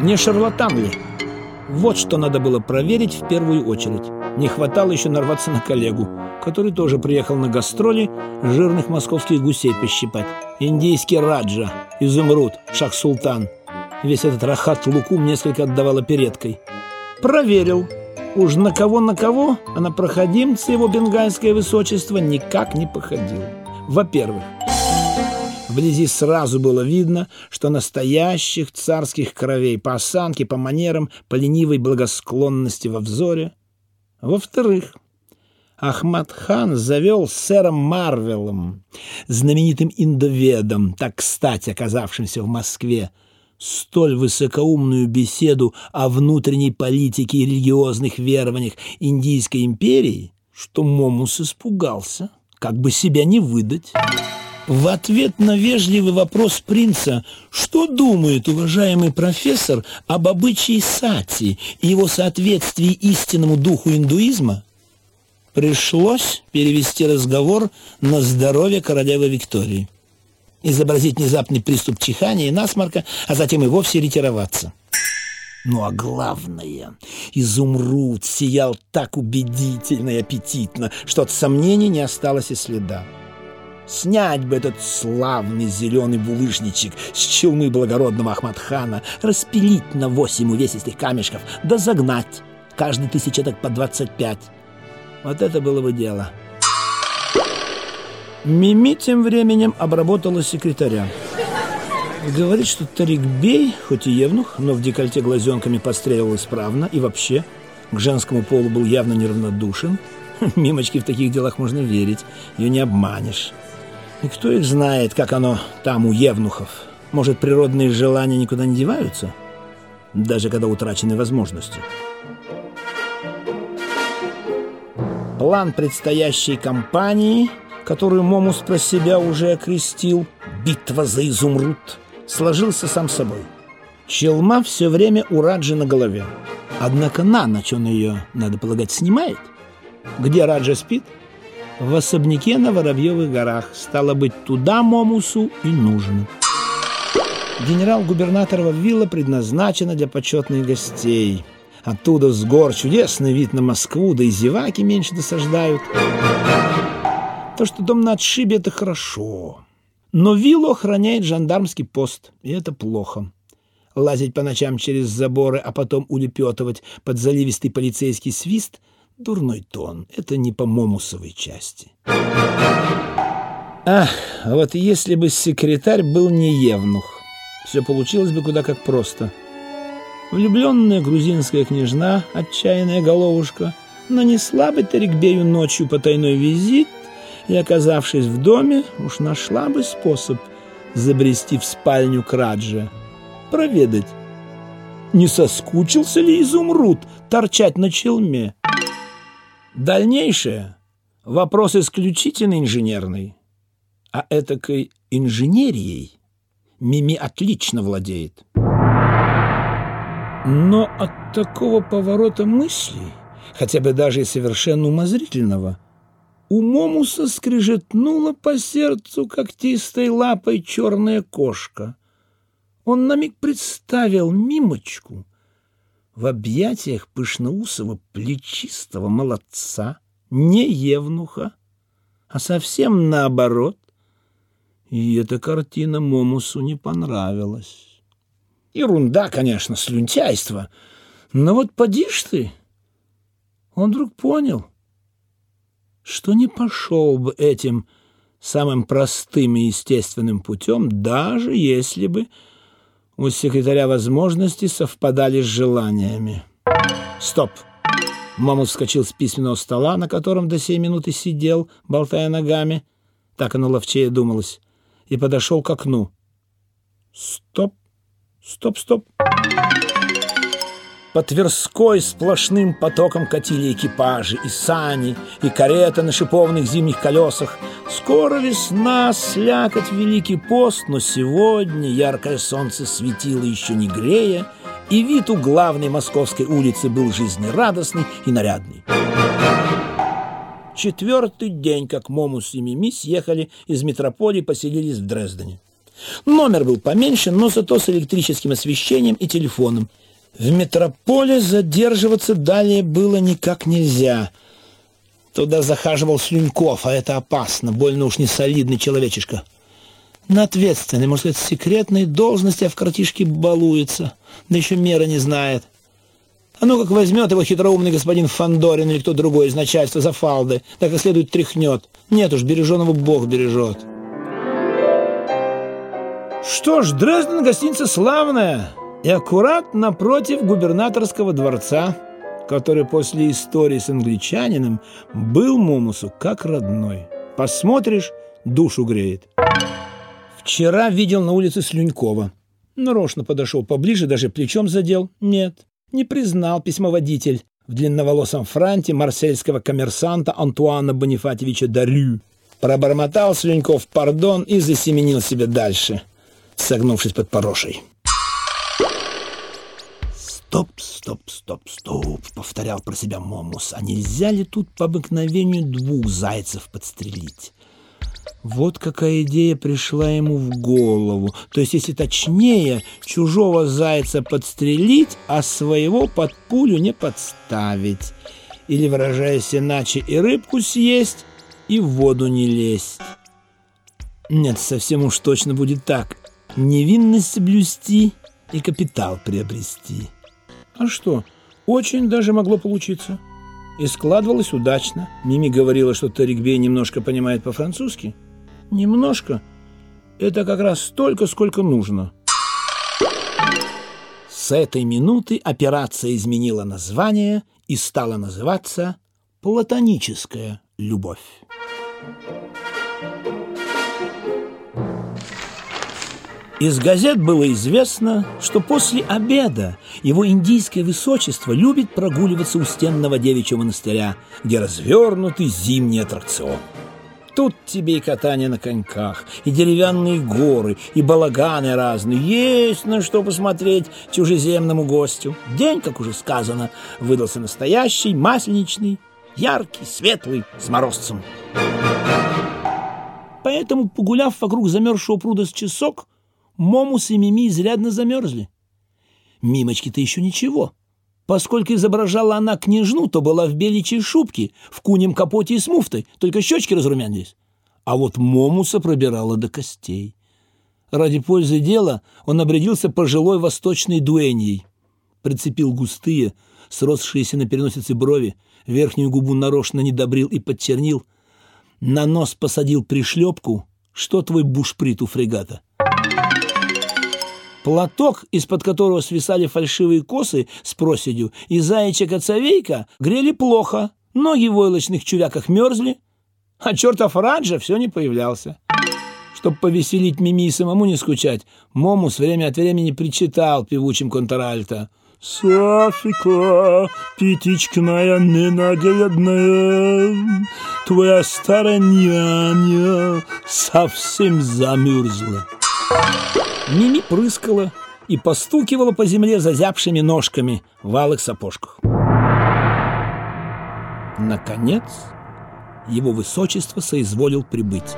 Не шарлатан ли? Вот что надо было проверить в первую очередь. Не хватало еще нарваться на коллегу, который тоже приехал на гастроли жирных московских гусей пощипать. Индийский раджа, изумруд, шах-султан. Весь этот рахат лукум несколько отдавало передкой. Проверил. Уж на кого на кого, а на проходимца его бенгальское высочество никак не походил. Во-первых, Вблизи сразу было видно, что настоящих царских кровей по осанке, по манерам, по ленивой благосклонности во взоре. Во-вторых, Ахмад хан завел сэром Марвелом, знаменитым индоведом, так кстати оказавшимся в Москве, столь высокоумную беседу о внутренней политике и религиозных верованиях Индийской империи, что Момус испугался, как бы себя не выдать. В ответ на вежливый вопрос принца, что думает уважаемый профессор об обычае сати и его соответствии истинному духу индуизма, пришлось перевести разговор на здоровье королевы Виктории, изобразить внезапный приступ чихания и насморка, а затем и вовсе ретироваться. Ну а главное, изумруд сиял так убедительно и аппетитно, что от сомнений не осталось и следа. Снять бы этот славный зеленый булыжничек с челмы благородного Ахмадхана, распилить на восемь увесистых камешков, да загнать каждый тысячеток по двадцать пять. Вот это было бы дело. Мими тем временем обработала секретаря. Говорит, что Тарик Бей, хоть и евнух, но в декольте глазенками постреливал исправно и вообще к женскому полу был явно неравнодушен. Мимочки в таких делах можно верить, ее не обманешь. И кто их знает, как оно там у евнухов? Может, природные желания никуда не деваются? Даже когда утрачены возможности. План предстоящей кампании, которую Момус про себя уже окрестил «Битва за изумруд», сложился сам собой. Челма все время у Раджи на голове. Однако на ночь он ее, надо полагать, снимает. Где Раджа спит – в особняке на Воробьевых горах. Стало быть, туда Момусу и нужно. Генерал-губернаторова вилла предназначена для почетных гостей. Оттуда с гор чудесный вид на Москву, да и зеваки меньше досаждают. То, что дом на отшибе, это хорошо. Но виллу охраняет жандармский пост, и это плохо. Лазить по ночам через заборы, а потом улепетывать под заливистый полицейский свист – Дурной тон. Это не по Момусовой части. Ах, вот если бы секретарь был не евнух, все получилось бы куда как просто. Влюбленная грузинская княжна, отчаянная головушка, нанесла бы Тарикбею ночью потайной визит и, оказавшись в доме, уж нашла бы способ забрести в спальню Краджа, проведать, не соскучился ли изумруд торчать на челме. Дальнейшее – вопрос исключительно инженерный. А этакой инженерией Мими отлично владеет. Но от такого поворота мыслей, хотя бы даже и совершенно умозрительного, у Момуса скрежетнула по сердцу когтистой лапой черная кошка. Он на миг представил Мимочку – в объятиях пышноусого плечистого молодца, не евнуха, а совсем наоборот. И эта картина Момусу не понравилась. Ерунда, конечно, слюнтяйство, но вот поди ж ты. Он вдруг понял, что не пошел бы этим самым простым и естественным путем, даже если бы у секретаря возможности совпадали с желаниями. «Стоп!» Мамут вскочил с письменного стола, на котором до сей минуты сидел, болтая ногами. Так оно ловчее думалось. И подошел к окну. «Стоп! Стоп! Стоп!» По Тверской сплошным потоком катили экипажи, и сани, и карета на шиповных зимних колесах. Скоро весна, слякоть Великий пост, но сегодня яркое солнце светило еще не грея, и вид у главной московской улицы был жизнерадостный и нарядный. Четвертый день, как Момус и Мими съехали из метрополии, поселились в Дрездене. Номер был поменьше, но зато с электрическим освещением и телефоном. В метрополе задерживаться далее было никак нельзя. Туда захаживал Слюньков, а это опасно, больно уж не солидный человечишка. На ответственной, можно сказать, секретной должности, а в картишке балуется, да еще мера не знает. А ну как возьмет его хитроумный господин Фандорин или кто другой из начальства за фалды, так и следует тряхнет. Нет уж, береженого Бог бережет. Что ж, Дрезден гостиница славная и аккурат напротив губернаторского дворца, который после истории с англичанином был Момусу как родной. Посмотришь, душу греет. Вчера видел на улице Слюнькова. Нарочно подошел поближе, даже плечом задел. Нет, не признал письмоводитель в длинноволосом франте марсельского коммерсанта Антуана Бонифатьевича Дарю. Пробормотал Слюньков пардон и засеменил себе дальше, согнувшись под порошей. «Стоп, стоп, стоп, стоп!» — повторял про себя Момус. «А нельзя ли тут по обыкновению двух зайцев подстрелить?» Вот какая идея пришла ему в голову. То есть, если точнее, чужого зайца подстрелить, а своего под пулю не подставить. Или, выражаясь иначе, и рыбку съесть, и в воду не лезть. Нет, совсем уж точно будет так. Невинность соблюсти и капитал приобрести. А что, очень даже могло получиться. И складывалось удачно. Мими говорила, что Тарикбей немножко понимает по-французски. Немножко? Это как раз столько, сколько нужно. С этой минуты операция изменила название и стала называться «Платоническая любовь». Из газет было известно, что после обеда его индийское высочество любит прогуливаться у стенного девичьего монастыря, где развернутый зимний аттракцион. Тут тебе и катание на коньках, и деревянные горы, и балаганы разные. Есть на что посмотреть чужеземному гостю. День, как уже сказано, выдался настоящий, масленичный, яркий, светлый, с морозцем. Поэтому, погуляв вокруг замерзшего пруда с часок, Момус и Мими изрядно замерзли. Мимочки-то еще ничего. Поскольку изображала она княжну, то была в беличьей шубке, в кунем капоте и с муфтой, только щечки разрумянились. А вот Момуса пробирала до костей. Ради пользы дела он обрядился пожилой восточной дуэньей. Прицепил густые, сросшиеся на переносице брови, верхнюю губу нарочно не добрил и подчернил, на нос посадил пришлепку, что твой бушприт у фрегата. Платок, из-под которого свисали фальшивые косы с проседью, и заячья коцовейка грели плохо, ноги в войлочных чуряках мерзли, а чертов Раджа все не появлялся. Чтобы повеселить Мими и самому не скучать, Момус время от времени причитал певучим контральто. «Софика, птичка моя ненаглядная, твоя старая няня совсем замерзла». Мими прыскала и постукивала по земле зазябшими ножками в алых сапожках. Наконец, его высочество соизволил прибыть.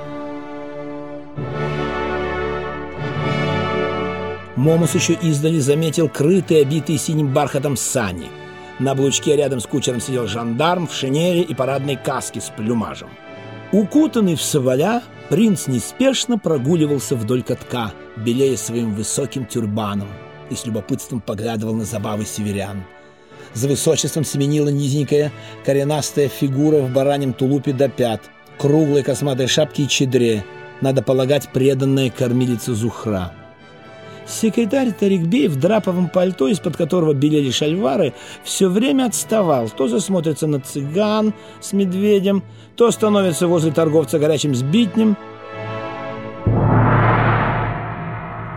Момус еще издали заметил крытые, обитые синим бархатом сани. На облучке рядом с кучером сидел жандарм в шинели и парадной каске с плюмажем. Укутанный в соболя, принц неспешно прогуливался вдоль катка, белея своим высоким тюрбаном, и с любопытством поглядывал на забавы северян. За высочеством семенила низенькая коренастая фигура в баранем тулупе до пят, круглой косматой шапке и чедре, надо полагать, преданная кормилица Зухра. Секретарь Тарикбей в драповом пальто, из-под которого белели шальвары, все время отставал. То засмотрится на цыган с медведем, то становится возле торговца горячим сбитнем.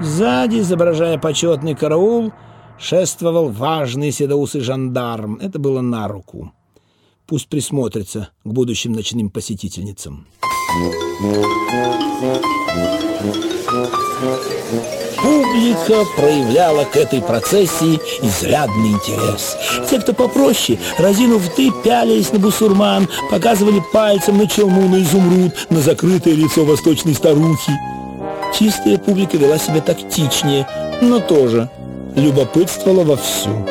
Сзади, изображая почетный караул, шествовал важный седоусый жандарм. Это было на руку. Пусть присмотрится к будущим ночным посетительницам. Публика проявляла к этой процессии изрядный интерес. Те, кто попроще, разинув ты, пялись на бусурман, показывали пальцем на челму, на изумруд, на закрытое лицо восточной старухи. Чистая публика вела себя тактичнее, но тоже любопытствовала вовсю.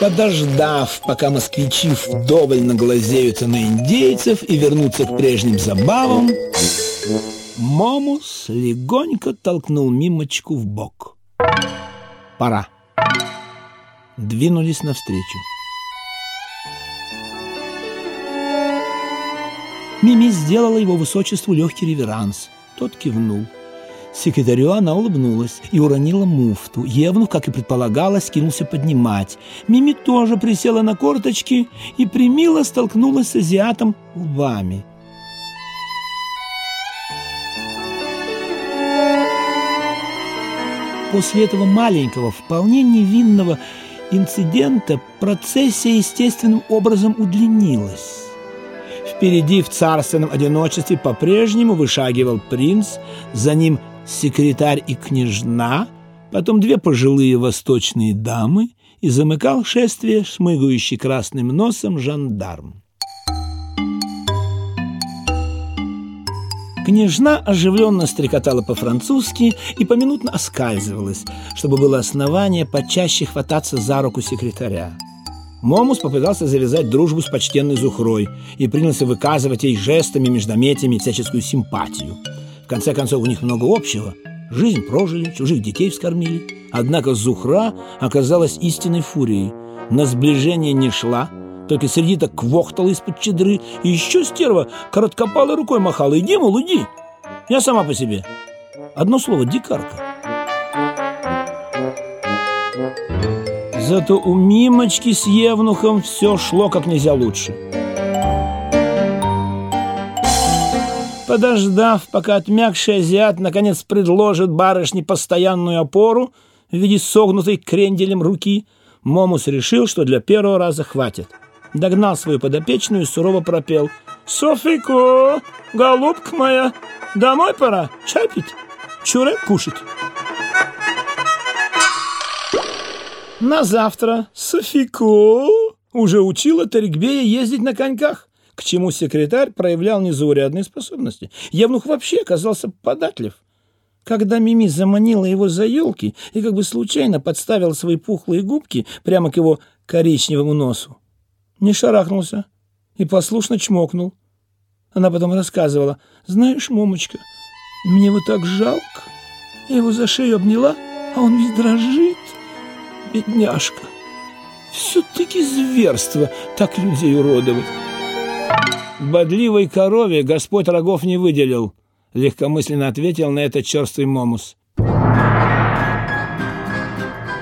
Подождав, пока москвичи вдоволь наглазеются на индейцев и вернутся к прежним забавам, Момус легонько толкнул Мимочку в бок. Пора. Двинулись навстречу. Мими сделала его высочеству легкий реверанс. Тот кивнул. Секретарю она улыбнулась и уронила муфту. Евнух, как и предполагалось, кинулся поднимать. Мими тоже присела на корточки и примило столкнулась с азиатом лбами. После этого маленького, вполне невинного инцидента процессия естественным образом удлинилась. Впереди в царственном одиночестве по-прежнему вышагивал принц, за ним секретарь и княжна, потом две пожилые восточные дамы и замыкал шествие шмыгающий красным носом жандарм. Княжна оживленно стрекотала по-французски и поминутно оскальзывалась, чтобы было основание почаще хвататься за руку секретаря. Момус попытался завязать дружбу с почтенной Зухрой и принялся выказывать ей жестами, междометиями всяческую симпатию – в конце концов, у них много общего. Жизнь прожили, чужих детей вскормили. Однако Зухра оказалась истинной фурией. На сближение не шла, только сердито квохтала из-под чедры, и еще стерва короткопалой рукой махала. «Иди, мол, иди! Я сама по себе!» Одно слово – дикарка. Зато у Мимочки с Евнухом все шло как нельзя лучше. Подождав, пока отмякший азиат наконец предложит барышне постоянную опору в виде согнутой кренделем руки, Момус решил, что для первого раза хватит. Догнал свою подопечную и сурово пропел. «Софико, голубка моя, домой пора, чай пить, чурек кушать». На завтра Софико уже учила Терекбея ездить на коньках к чему секретарь проявлял незаурядные способности. Евнух вообще оказался податлив. Когда Мими заманила его за елки и как бы случайно подставила свои пухлые губки прямо к его коричневому носу, не шарахнулся и послушно чмокнул. Она потом рассказывала, «Знаешь, Момочка, мне его так жалко. Я его за шею обняла, а он весь дрожит. Бедняжка. Все-таки зверство так людей уродовать». «Бодливой корове Господь рогов не выделил», — легкомысленно ответил на это черствый Момус.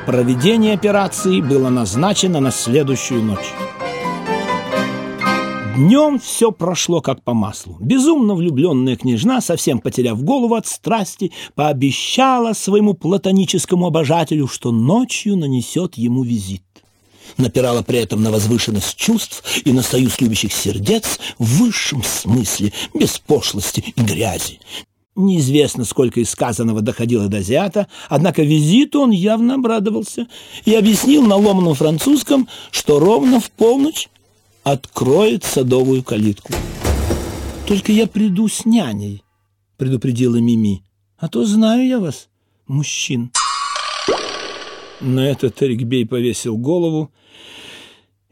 Проведение операции было назначено на следующую ночь. Днем все прошло как по маслу. Безумно влюбленная княжна, совсем потеряв голову от страсти, пообещала своему платоническому обожателю, что ночью нанесет ему визит напирала при этом на возвышенность чувств и на союз любящих сердец в высшем смысле, без пошлости и грязи. Неизвестно, сколько из сказанного доходило до азиата, однако визиту он явно обрадовался и объяснил на ломаном французском, что ровно в полночь откроет садовую калитку. «Только я приду с няней», — предупредила Мими, — «а то знаю я вас, мужчин». На это Тарикбей повесил голову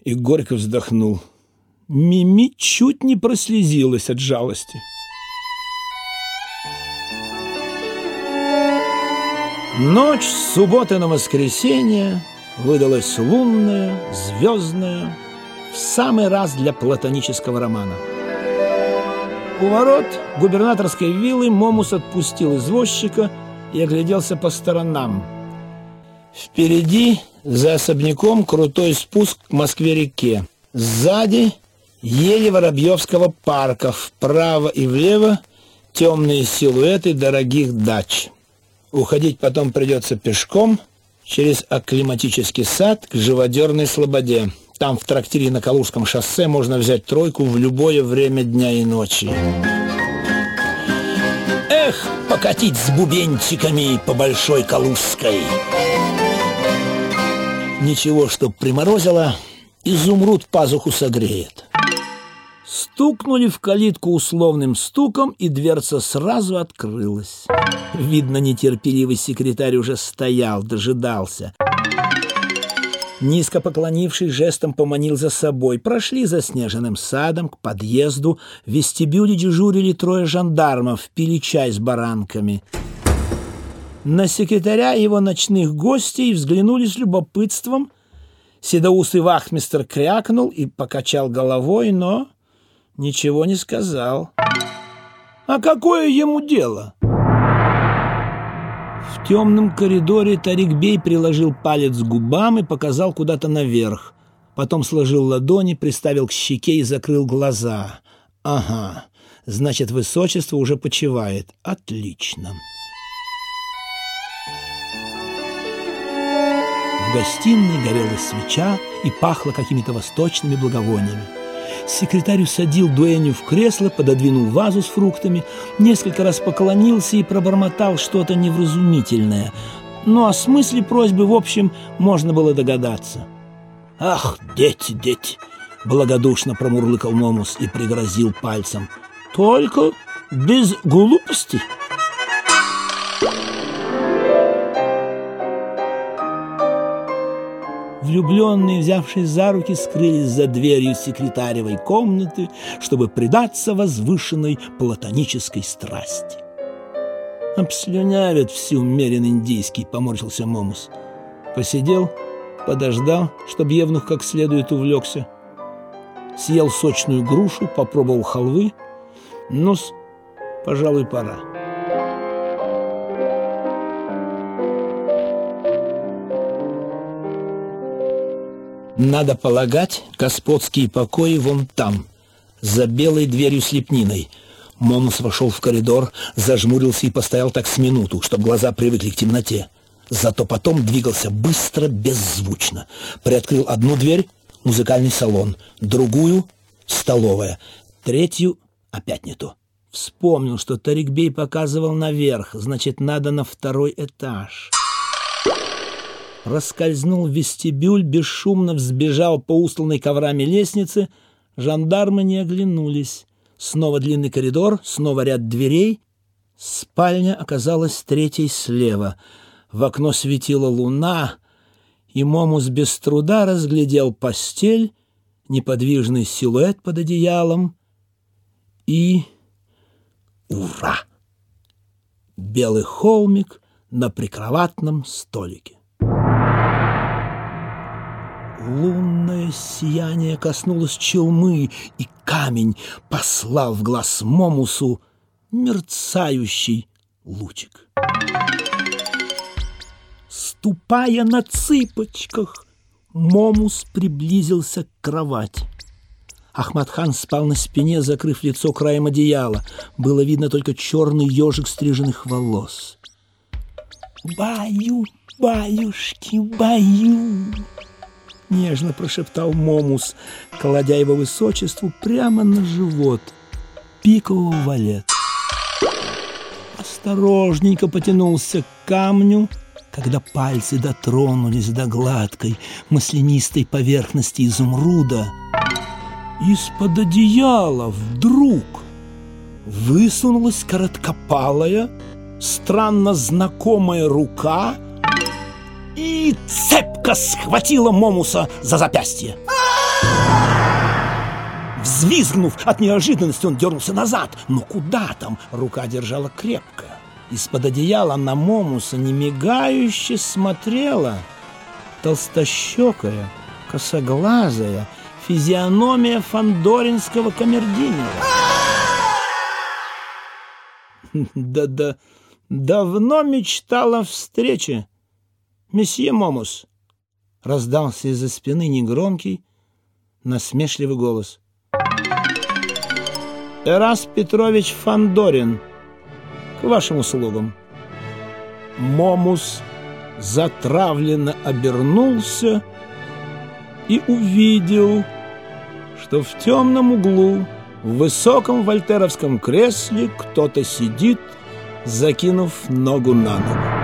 и горько вздохнул. Мими чуть не прослезилась от жалости. Ночь с субботы на воскресенье выдалась лунная, звездная, в самый раз для платонического романа. У ворот губернаторской виллы Момус отпустил извозчика и огляделся по сторонам – Впереди, за особняком, крутой спуск к Москве-реке. Сзади ели Воробьевского парка, вправо и влево темные силуэты дорогих дач. Уходить потом придется пешком через акклиматический сад к живодерной слободе. Там в трактире на Калужском шоссе можно взять тройку в любое время дня и ночи. Эх, покатить с бубенчиками по Большой Калужской! Ничего, чтоб приморозило, изумруд пазуху согреет. Стукнули в калитку условным стуком, и дверца сразу открылась. Видно, нетерпеливый секретарь уже стоял, дожидался. Низко поклонившись, жестом поманил за собой. Прошли заснеженным садом к подъезду. В вестибюле дежурили трое жандармов, пили чай с баранками. На секретаря его ночных гостей взглянули с любопытством. Седоусый вахмистр крякнул и покачал головой, но ничего не сказал. «А какое ему дело?» В темном коридоре Тарик Бей приложил палец к губам и показал куда-то наверх. Потом сложил ладони, приставил к щеке и закрыл глаза. «Ага, значит, высочество уже почивает. Отлично». В гостиной горела свеча и пахло какими-то восточными благовониями. Секретарь усадил дуэню в кресло, пододвинул вазу с фруктами, несколько раз поклонился и пробормотал что-то невразумительное. Но о смысле просьбы, в общем, можно было догадаться. «Ах, дети, дети!» — благодушно промурлыкал Момус и пригрозил пальцем. «Только без глупостей!» Влюбленные, взявшись за руки, скрылись за дверью секретаревой комнаты, чтобы предаться возвышенной платонической страсти. «Обслюнявят всю мерен индийский», — поморщился Момус. Посидел, подождал, чтобы Евнух как следует увлекся. Съел сочную грушу, попробовал халвы. ну пожалуй, пора. Надо полагать, господские покои вон там, за белой дверью с лепниной. Момус вошел в коридор, зажмурился и постоял так с минуту, чтобы глаза привыкли к темноте. Зато потом двигался быстро, беззвучно. Приоткрыл одну дверь — музыкальный салон, другую — столовая, третью — опять не то. Вспомнил, что Тарикбей показывал наверх, значит, надо на второй этаж проскользнул в вестибюль, бесшумно взбежал по устланной коврами лестнице. Жандармы не оглянулись. Снова длинный коридор, снова ряд дверей. Спальня оказалась третьей слева. В окно светила луна, и Момус без труда разглядел постель, неподвижный силуэт под одеялом и... Ура! Белый холмик на прикроватном столике. Лунное сияние коснулось челмы, и камень послал в глаз Момусу мерцающий лучик. Ступая на цыпочках, Момус приблизился к кровати. Ахмадхан спал на спине, закрыв лицо краем одеяла. Было видно только черный ежик стриженных волос. «Баю, баюшки, баю!» Нежно прошептал Момус, кладя его высочеству прямо на живот пикового валет. Осторожненько потянулся к камню, когда пальцы дотронулись до гладкой, маслянистой поверхности изумруда. Из-под одеяла вдруг высунулась короткопалая, странно знакомая рука — и цепко схватила Момуса за запястье. Взвизгнув от неожиданности, он дернулся назад. Но куда там? Рука держала крепко. Из-под одеяла на Момуса немигающе смотрела толстощекая, косоглазая физиономия фандоринского камердинера. Да-да, давно мечтала встрече «Месье Момус!» — раздался из-за спины негромкий, насмешливый голос. «Эрас Петрович Фандорин, к вашим услугам!» Момус затравленно обернулся и увидел, что в темном углу в высоком вольтеровском кресле кто-то сидит, закинув ногу на ногу.